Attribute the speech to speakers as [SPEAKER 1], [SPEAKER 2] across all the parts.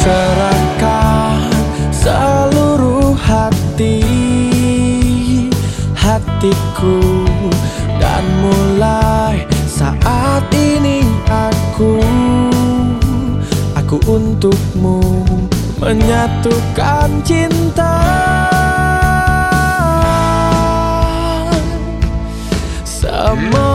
[SPEAKER 1] Serahkan seluruh hati Hatiku. Dan mulai saat ini aku Aku untukmu Menyatukan cinta. Semoga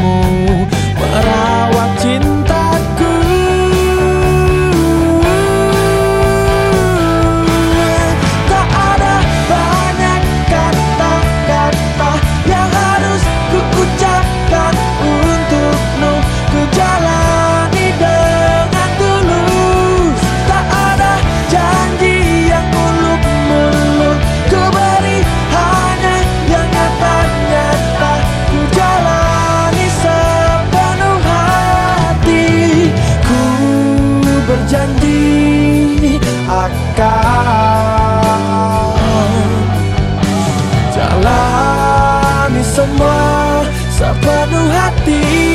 [SPEAKER 1] mesmo hati.